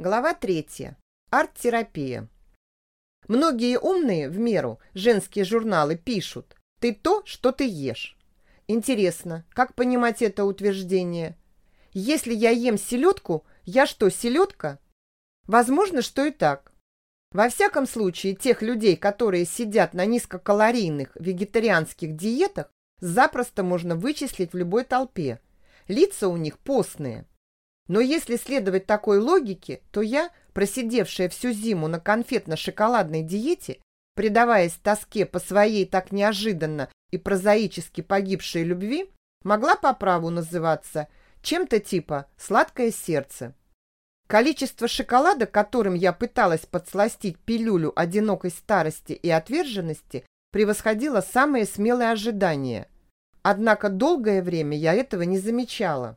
Глава третья. Арт-терапия. Многие умные, в меру, женские журналы пишут «ты то, что ты ешь». Интересно, как понимать это утверждение? Если я ем селедку, я что, селедка? Возможно, что и так. Во всяком случае, тех людей, которые сидят на низкокалорийных вегетарианских диетах, запросто можно вычислить в любой толпе. Лица у них постные. Но если следовать такой логике, то я, просидевшая всю зиму на конфетно-шоколадной диете, предаваясь тоске по своей так неожиданно и прозаически погибшей любви, могла по праву называться чем-то типа «сладкое сердце». Количество шоколада, которым я пыталась подсластить пилюлю одинокой старости и отверженности, превосходило самые смелые ожидания. Однако долгое время я этого не замечала.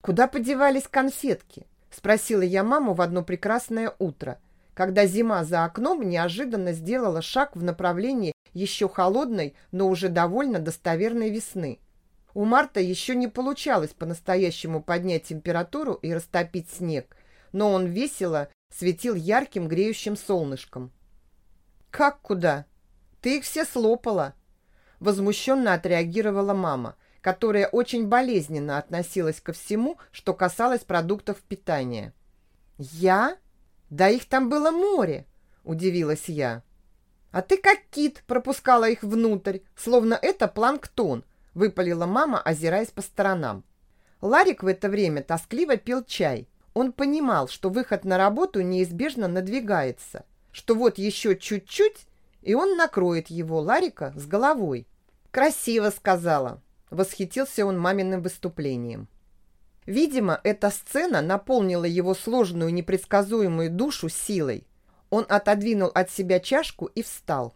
«Куда подевались конфетки?» – спросила я маму в одно прекрасное утро, когда зима за окном неожиданно сделала шаг в направлении еще холодной, но уже довольно достоверной весны. У Марта еще не получалось по-настоящему поднять температуру и растопить снег, но он весело светил ярким греющим солнышком. «Как куда? Ты их все слопала!» Возмущенно отреагировала мама, которая очень болезненно относилась ко всему, что касалось продуктов питания. «Я? Да их там было море!» – удивилась я. «А ты как кит пропускала их внутрь, словно это планктон», – выпалила мама, озираясь по сторонам. Ларик в это время тоскливо пил чай, он понимал, что выход на работу неизбежно надвигается, что вот еще чуть-чуть, и он накроет его, Ларика, с головой. «Красиво сказала!» – восхитился он маминым выступлением. Видимо, эта сцена наполнила его сложную непредсказуемую душу силой. Он отодвинул от себя чашку и встал.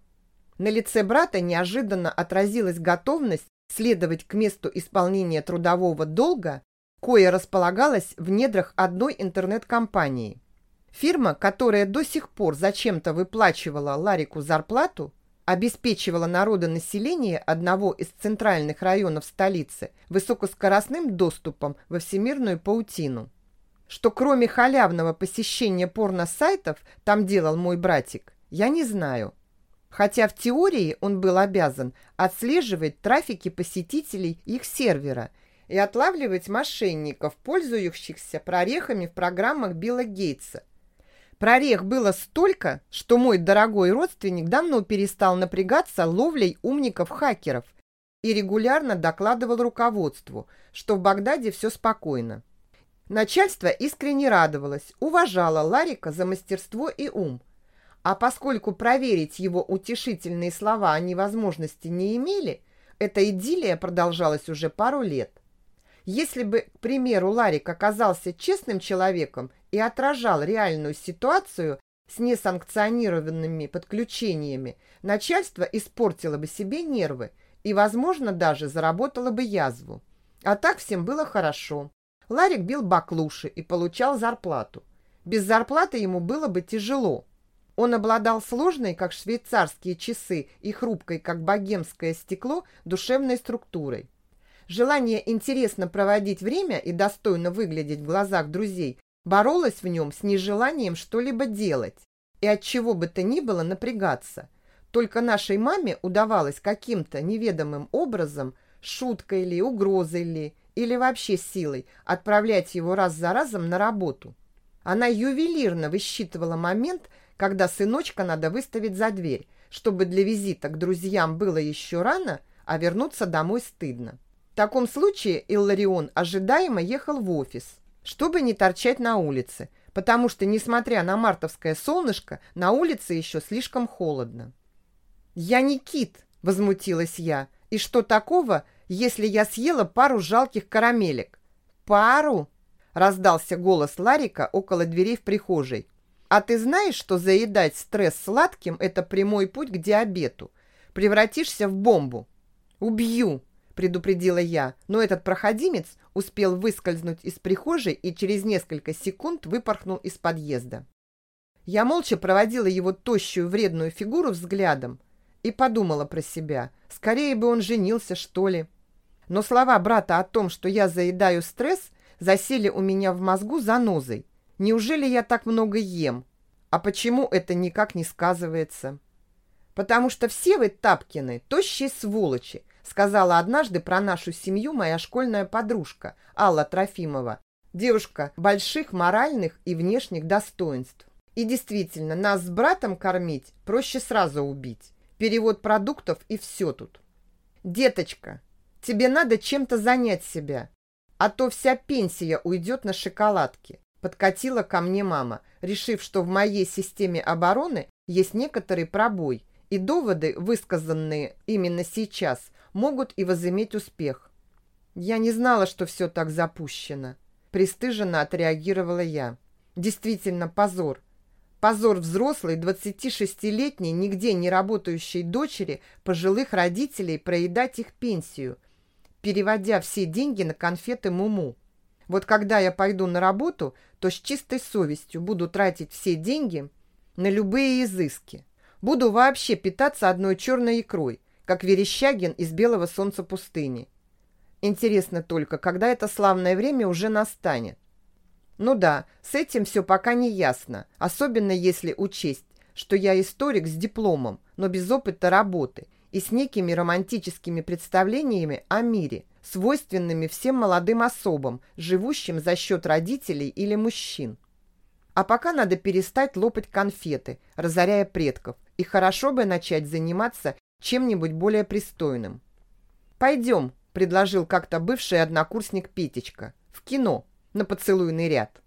На лице брата неожиданно отразилась готовность следовать к месту исполнения трудового долга кое располагалась в недрах одной интернет-компании. Фирма, которая до сих пор зачем-то выплачивала Ларику зарплату, обеспечивала народонаселение одного из центральных районов столицы высокоскоростным доступом во всемирную паутину. Что кроме халявного посещения порно-сайтов там делал мой братик, я не знаю. Хотя в теории он был обязан отслеживать трафики посетителей их сервера – и отлавливать мошенников, пользующихся прорехами в программах Билла Гейтса. Прорех было столько, что мой дорогой родственник давно перестал напрягаться ловлей умников-хакеров и регулярно докладывал руководству, что в Багдаде все спокойно. Начальство искренне радовалось, уважало Ларика за мастерство и ум. А поскольку проверить его утешительные слова о невозможности не имели, эта идиллия продолжалась уже пару лет. Если бы, к примеру, Ларик оказался честным человеком и отражал реальную ситуацию с несанкционированными подключениями, начальство испортило бы себе нервы и, возможно, даже заработало бы язву. А так всем было хорошо. Ларик бил баклуши и получал зарплату. Без зарплаты ему было бы тяжело. Он обладал сложной, как швейцарские часы, и хрупкой, как богемское стекло, душевной структурой. Желание интересно проводить время и достойно выглядеть в глазах друзей боролось в нем с нежеланием что-либо делать и от чего бы то ни было напрягаться. Только нашей маме удавалось каким-то неведомым образом, шуткой ли, угрозой ли, или вообще силой, отправлять его раз за разом на работу. Она ювелирно высчитывала момент, когда сыночка надо выставить за дверь, чтобы для визита к друзьям было еще рано, а вернуться домой стыдно. В таком случае Илларион ожидаемо ехал в офис, чтобы не торчать на улице, потому что, несмотря на мартовское солнышко, на улице еще слишком холодно. «Я не кит!» – возмутилась я. «И что такого, если я съела пару жалких карамелек?» «Пару?» – раздался голос Ларика около дверей в прихожей. «А ты знаешь, что заедать стресс сладким – это прямой путь к диабету? Превратишься в бомбу?» «Убью!» Предупредила я, но этот проходимец успел выскользнуть из прихожей и через несколько секунд выпорхнул из подъезда. Я молча проводила его тощую вредную фигуру взглядом и подумала про себя, скорее бы он женился, что ли. Но слова брата о том, что я заедаю стресс, засели у меня в мозгу занозой, Неужели я так много ем? А почему это никак не сказывается? Потому что все вы, Тапкины, тощие сволочи, сказала однажды про нашу семью моя школьная подружка Алла Трофимова, девушка больших моральных и внешних достоинств. И действительно, нас с братом кормить проще сразу убить. Перевод продуктов и все тут. Деточка, тебе надо чем-то занять себя, а то вся пенсия уйдет на шоколадки. Подкатила ко мне мама, решив, что в моей системе обороны есть некоторый пробой, и доводы, высказанные именно сейчас, могут и возыметь успех. Я не знала, что все так запущено. Пристыженно отреагировала я. Действительно, позор. Позор взрослой 26-летней, нигде не работающей дочери пожилых родителей проедать их пенсию, переводя все деньги на конфеты Муму. Вот когда я пойду на работу, то с чистой совестью буду тратить все деньги на любые изыски. Буду вообще питаться одной черной икрой, как Верещагин из «Белого солнца пустыни». Интересно только, когда это славное время уже настанет. Ну да, с этим все пока не ясно, особенно если учесть, что я историк с дипломом, но без опыта работы и с некими романтическими представлениями о мире, свойственными всем молодым особам, живущим за счет родителей или мужчин. А пока надо перестать лопать конфеты, разоряя предков, и хорошо бы начать заниматься чем-нибудь более пристойным. «Пойдем», – предложил как-то бывший однокурсник Петечка, – «в кино» на поцелуйный ряд.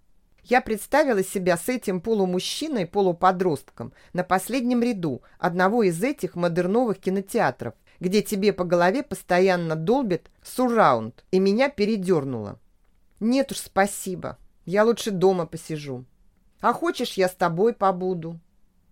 Я представила себя с этим полумужчиной-полуподростком на последнем ряду одного из этих модерновых кинотеатров, где тебе по голове постоянно долбит сурраунд, и меня передернуло. Нет уж, спасибо. Я лучше дома посижу. А хочешь, я с тобой побуду?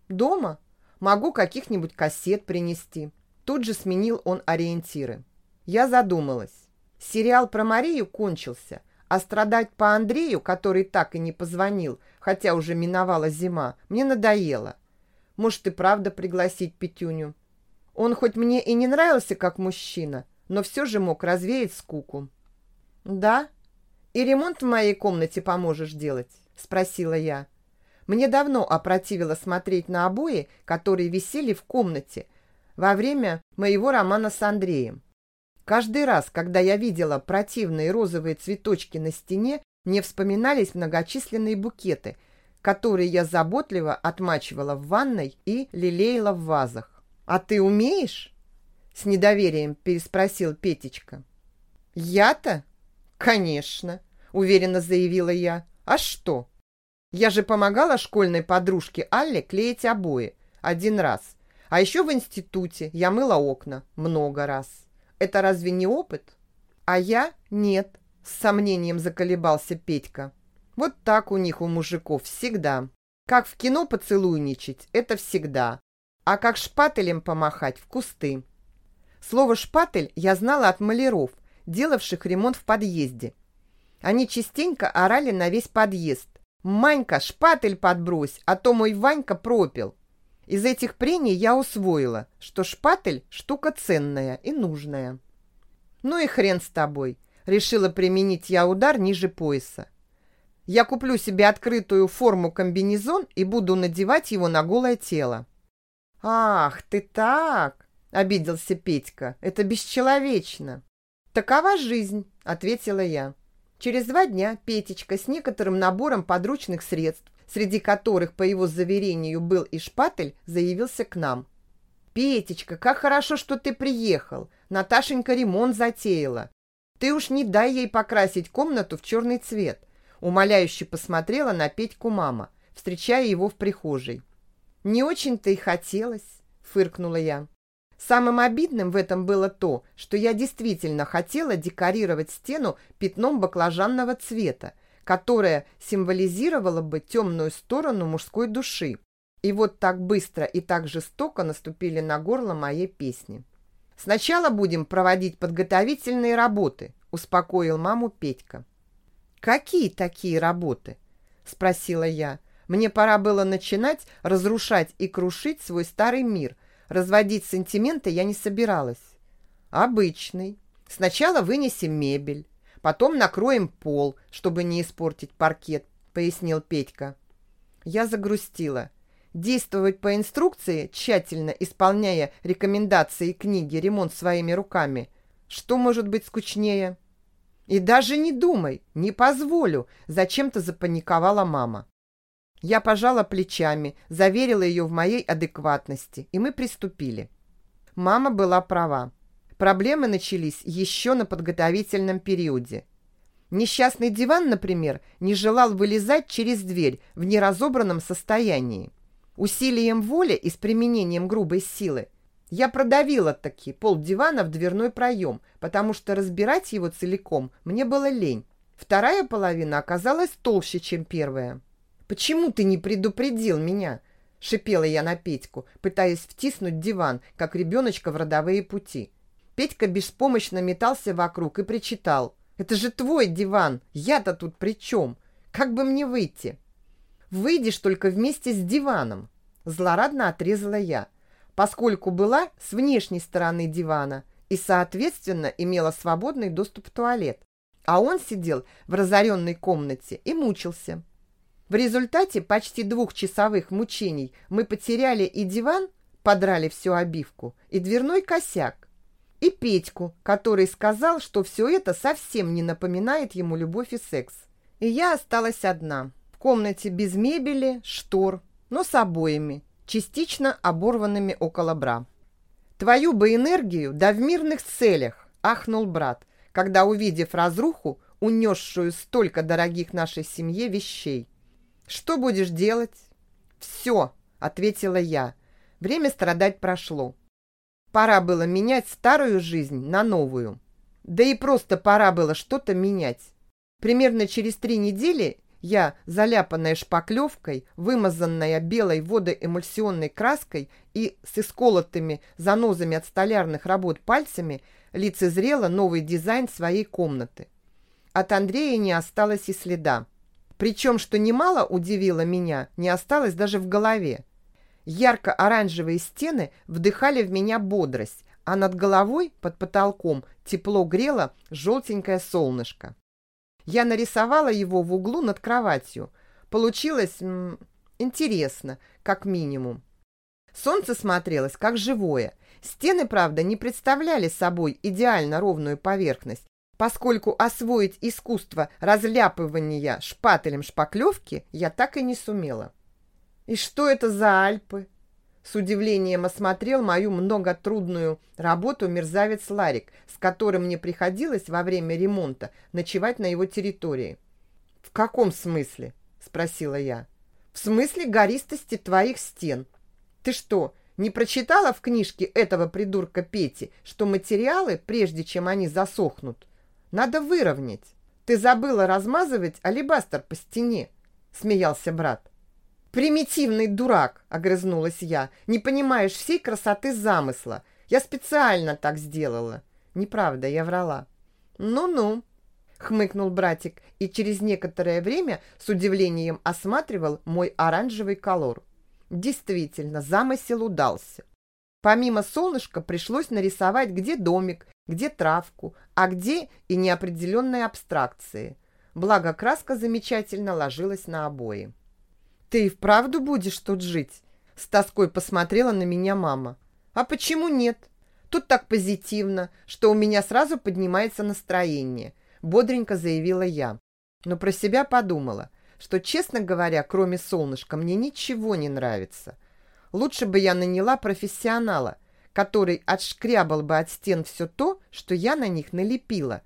Дома? Могу каких-нибудь кассет принести. Тут же сменил он ориентиры. Я задумалась. Сериал про Марию кончился, а страдать по Андрею, который так и не позвонил, хотя уже миновала зима, мне надоело. Может и правда пригласить Петюню. Он хоть мне и не нравился как мужчина, но все же мог развеять скуку. «Да? И ремонт в моей комнате поможешь делать?» – спросила я. Мне давно опротивило смотреть на обои, которые висели в комнате во время моего романа с Андреем. Каждый раз, когда я видела противные розовые цветочки на стене, мне вспоминались многочисленные букеты, которые я заботливо отмачивала в ванной и лелеяла в вазах. «А ты умеешь?» — с недоверием переспросил Петечка. «Я-то? Конечно!» — уверенно заявила я. «А что? Я же помогала школьной подружке Алле клеить обои один раз. А еще в институте я мыла окна много раз». Это разве не опыт? А я нет, с сомнением заколебался Петька. Вот так у них, у мужиков, всегда. Как в кино поцелуйничать, это всегда. А как шпателем помахать в кусты. Слово «шпатель» я знала от маляров, делавших ремонт в подъезде. Они частенько орали на весь подъезд. «Манька, шпатель подбрось, а то мой Ванька пропил». Из этих прений я усвоила, что шпатель – штука ценная и нужная. Ну и хрен с тобой. Решила применить я удар ниже пояса. Я куплю себе открытую форму-комбинезон и буду надевать его на голое тело. «Ах, ты так!» – обиделся Петька. «Это бесчеловечно!» «Такова жизнь!» – ответила я. Через два дня Петечка с некоторым набором подручных средств среди которых, по его заверению, был и шпатель, заявился к нам. «Петечка, как хорошо, что ты приехал. Наташенька ремонт затеяла. Ты уж не дай ей покрасить комнату в черный цвет». Умоляюще посмотрела на Петьку мама, встречая его в прихожей. «Не очень-то и хотелось», — фыркнула я. Самым обидным в этом было то, что я действительно хотела декорировать стену пятном баклажанного цвета, которая символизировала бы темную сторону мужской души. И вот так быстро и так жестоко наступили на горло моей песни. «Сначала будем проводить подготовительные работы», – успокоил маму Петька. «Какие такие работы?» – спросила я. Мне пора было начинать разрушать и крушить свой старый мир. Разводить сантименты я не собиралась. «Обычный. Сначала вынесем мебель, Потом накроем пол, чтобы не испортить паркет. пояснил Петька. Я загрустила. Действовать по инструкции, тщательно исполняя рекомендации книги «Ремонт своими руками», что может быть скучнее? И даже не думай, не позволю, зачем-то запаниковала мама. Я пожала плечами, заверила ее в моей адекватности, и мы приступили. Мама была права. Проблемы начались еще на подготовительном периоде. Несчастный диван, например, не желал вылезать через дверь в неразобранном состоянии. Усилием воли и с применением грубой силы я продавила таки пол дивана в дверной проем, потому что разбирать его целиком мне было лень. Вторая половина оказалась толще, чем первая. «Почему ты не предупредил меня?» — шипела я на Петьку, пытаясь втиснуть диван, как ребеночка в родовые пути. Петька беспомощно метался вокруг и причитал. «Это же твой диван! Я-то тут при чем? Как бы мне выйти?» «Выйдешь только вместе с диваном!» Злорадно отрезала я, поскольку была с внешней стороны дивана и, соответственно, имела свободный доступ в туалет. А он сидел в разоренной комнате и мучился. В результате почти двухчасовых мучений мы потеряли и диван, подрали всю обивку, и дверной косяк, и Петьку, который сказал, что все это совсем не напоминает ему любовь и секс. И я осталась одна, в комнате без мебели, штор, но с обоями, частично оборванными около бра. «Твою бы энергию, да в мирных целях!» – ахнул брат, когда, увидев разруху, унесшую столько дорогих нашей семье вещей. «Что будешь делать?» «Все», — ответила я. Время страдать прошло. Пора было менять старую жизнь на новую. Да и просто пора было что-то менять. Примерно через три недели я, заляпанная шпаклевкой, вымазанная белой водоэмульсионной краской и с исколотыми занозами от столярных работ пальцами, лицезрела новый дизайн своей комнаты. От Андрея не осталось и следа. Причем, что немало удивило меня, не осталось даже в голове. Ярко-оранжевые стены вдыхали в меня бодрость, а над головой, под потолком, тепло грело желтенькое солнышко. Я нарисовала его в углу над кроватью. Получилось м, интересно, как минимум. Солнце смотрелось как живое. Стены, правда, не представляли собой идеально ровную поверхность, поскольку освоить искусство разляпывания шпателем шпаклевки я так и не сумела. «И что это за Альпы?» С удивлением осмотрел мою многотрудную работу мерзавец Ларик, с которым мне приходилось во время ремонта ночевать на его территории. «В каком смысле?» – спросила я. «В смысле гористости твоих стен. Ты что, не прочитала в книжке этого придурка Пети, что материалы, прежде чем они засохнут, надо выровнять. Ты забыла размазывать алебастер по стене, смеялся брат. Примитивный дурак, огрызнулась я. Не понимаешь всей красоты замысла. Я специально так сделала. Неправда, я врала. Ну-ну, хмыкнул братик и через некоторое время с удивлением осматривал мой оранжевый колор. Действительно, замысел удался. Помимо солнышка пришлось нарисовать где домик, где травку, а где и неопределенные абстракции. Благо краска замечательно ложилась на обои. «Ты и вправду будешь тут жить?» С тоской посмотрела на меня мама. «А почему нет? Тут так позитивно, что у меня сразу поднимается настроение», бодренько заявила я. Но про себя подумала, что, честно говоря, кроме солнышка, мне ничего не нравится. Лучше бы я наняла профессионала, который отшкрябал бы от стен все то, что я на них налепила,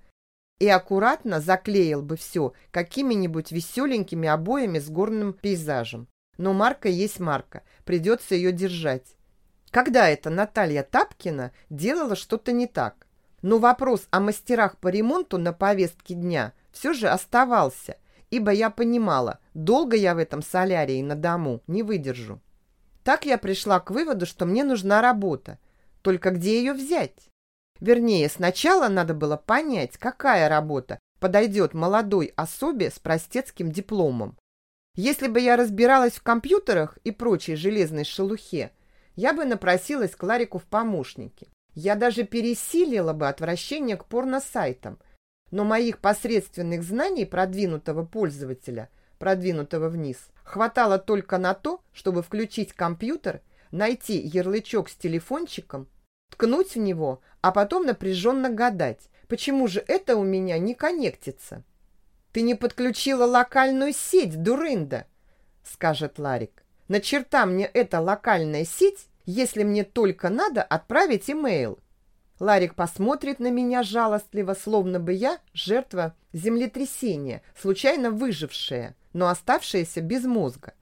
и аккуратно заклеил бы все какими-нибудь веселенькими обоями с горным пейзажем. Но марка есть марка, придется ее держать. Когда это Наталья Тапкина делала что-то не так? Но вопрос о мастерах по ремонту на повестке дня все же оставался, ибо я понимала, долго я в этом солярии на дому не выдержу. Так я пришла к выводу, что мне нужна работа. Только где ее взять? Вернее, сначала надо было понять, какая работа подойдет молодой особе с простецким дипломом. Если бы я разбиралась в компьютерах и прочей железной шелухе, я бы напросилась к Ларику в помощники. Я даже пересилила бы отвращение к порносайтам. Но моих посредственных знаний продвинутого пользователя продвинутого вниз, хватало только на то, чтобы включить компьютер, найти ярлычок с телефончиком, ткнуть в него, а потом напряженно гадать, почему же это у меня не коннектится. «Ты не подключила локальную сеть, дурында!» — скажет Ларик. «На черта мне эта локальная сеть, если мне только надо отправить имейл?» Ларик посмотрит на меня жалостливо, словно бы я жертва землетрясения, случайно выжившая, но оставшаяся без мозга.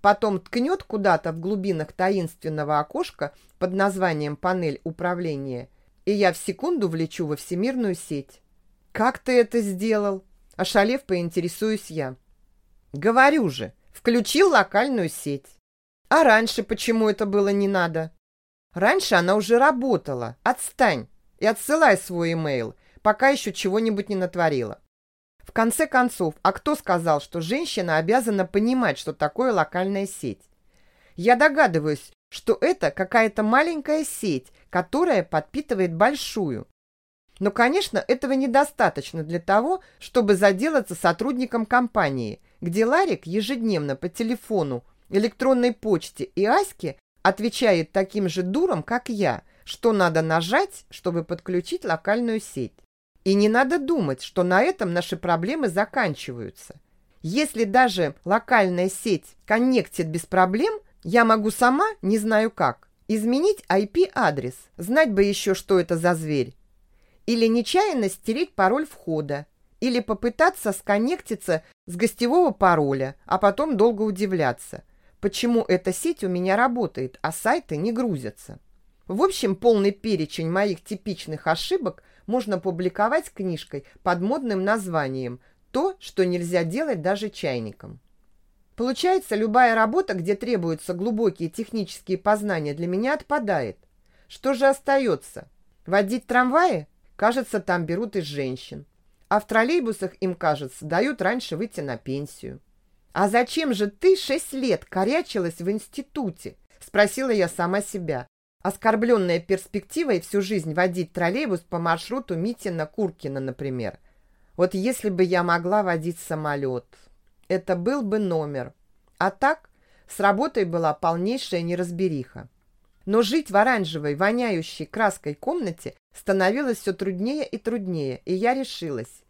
Потом ткнет куда-то в глубинах таинственного окошка под названием «Панель управления», и я в секунду влечу во всемирную сеть. «Как ты это сделал?» Ошалев, поинтересуюсь я. «Говорю же, включил локальную сеть. А раньше почему это было не надо?» Раньше она уже работала. Отстань и отсылай свой имейл, пока еще чего-нибудь не натворила. В конце концов, а кто сказал, что женщина обязана понимать, что такое локальная сеть? Я догадываюсь, что это какая-то маленькая сеть, которая подпитывает большую. Но, конечно, этого недостаточно для того, чтобы заделаться сотрудником компании, где Ларик ежедневно по телефону, электронной почте и Аське отвечает таким же дурам, как я, что надо нажать, чтобы подключить локальную сеть. И не надо думать, что на этом наши проблемы заканчиваются. Если даже локальная сеть коннектит без проблем, я могу сама, не знаю как, изменить IP-адрес, знать бы еще, что это за зверь. Или нечаянно стереть пароль входа, или попытаться сконнектиться с гостевого пароля, а потом долго удивляться почему эта сеть у меня работает, а сайты не грузятся. В общем, полный перечень моих типичных ошибок можно публиковать книжкой под модным названием «То, что нельзя делать даже чайником». Получается, любая работа, где требуются глубокие технические познания, для меня отпадает. Что же остается? Водить трамваи? Кажется, там берут из женщин. А в троллейбусах, им кажется, дают раньше выйти на пенсию. «А зачем же ты шесть лет корячилась в институте?» – спросила я сама себя, оскорбленная перспективой всю жизнь водить троллейбус по маршруту Митина-Куркина, например. Вот если бы я могла водить самолет, это был бы номер. А так, с работой была полнейшая неразбериха. Но жить в оранжевой, воняющей краской комнате становилось все труднее и труднее, и я решилась.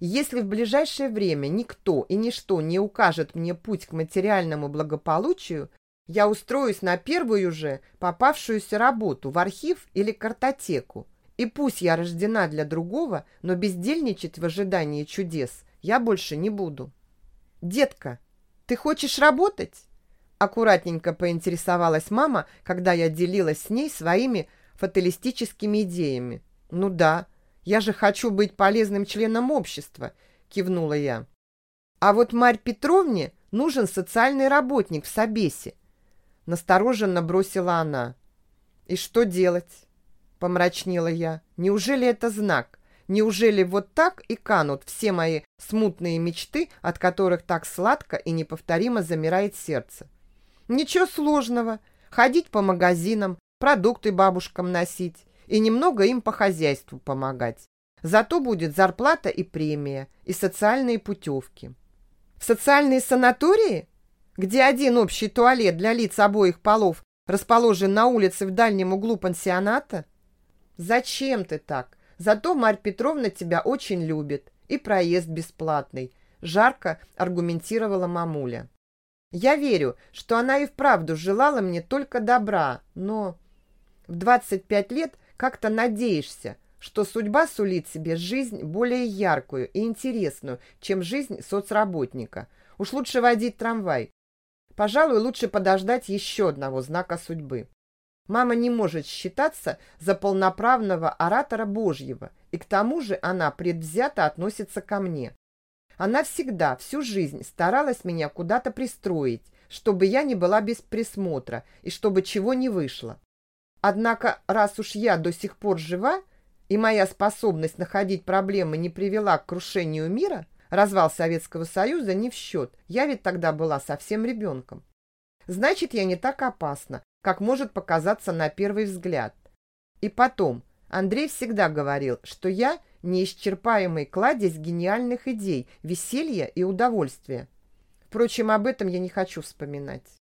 Если в ближайшее время никто и ничто не укажет мне путь к материальному благополучию, я устроюсь на первую же попавшуюся работу в архив или картотеку. И пусть я рождена для другого, но бездельничать в ожидании чудес я больше не буду. «Детка, ты хочешь работать?» Аккуратненько поинтересовалась мама, когда я делилась с ней своими фаталистическими идеями. «Ну да, я же хочу быть полезным членом общества, кивнула я. А вот Марь Петровне нужен социальный работник в Собесе. Настороженно бросила она. И что делать? Помрачнела я. Неужели это знак? Неужели вот так и канут все мои смутные мечты, от которых так сладко и неповторимо замирает сердце? Ничего сложного. Ходить по магазинам, продукты бабушкам носить, и немного им по хозяйству помогать. Зато будет зарплата и премия, и социальные путевки. В социальные санатории, где один общий туалет для лиц обоих полов расположен на улице в дальнем углу пансионата? Зачем ты так? Зато Марь Петровна тебя очень любит, и проезд бесплатный, жарко аргументировала мамуля. Я верю, что она и вправду желала мне только добра, но в 25 лет как-то надеешься, что судьба сулит себе жизнь более яркую и интересную, чем жизнь соцработника. Уж лучше водить трамвай. Пожалуй, лучше подождать еще одного знака судьбы. Мама не может считаться за полноправного оратора Божьего, и к тому же она предвзято относится ко мне. Она всегда, всю жизнь старалась меня куда-то пристроить, чтобы я не была без присмотра и чтобы чего не вышло. Однако, раз уж я до сих пор жива, и моя способность находить проблемы не привела к крушению мира, развал Советского Союза не в счет, я ведь тогда была совсем ребенком. Значит, я не так опасна, как может показаться на первый взгляд. И потом, Андрей всегда говорил, что я неисчерпаемый кладезь гениальных идей, веселья и удовольствия. Впрочем, об этом я не хочу вспоминать.